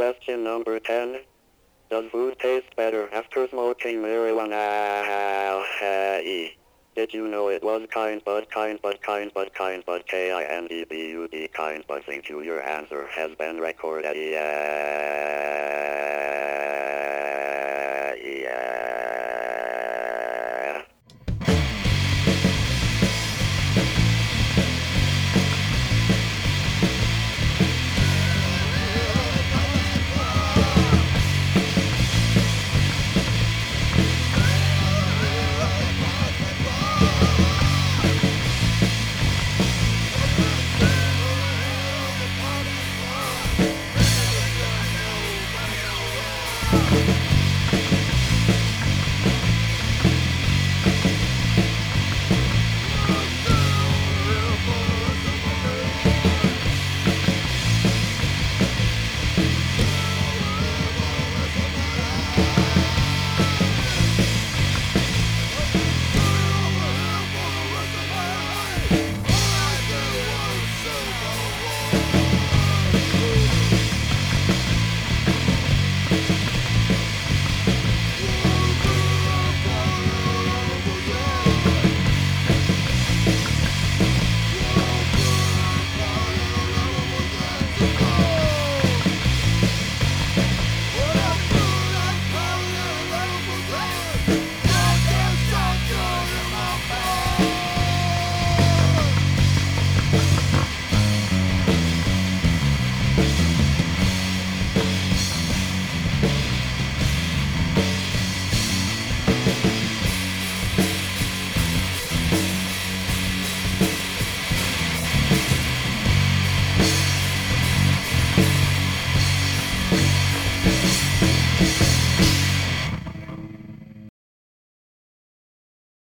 Question number 10. Does food taste better after smoking marijuana? Did you know it was kind bud kind bud kind bud kind bud K-I-N-D-B-U-D kind bud thank you your answer has been recorded. Yeah.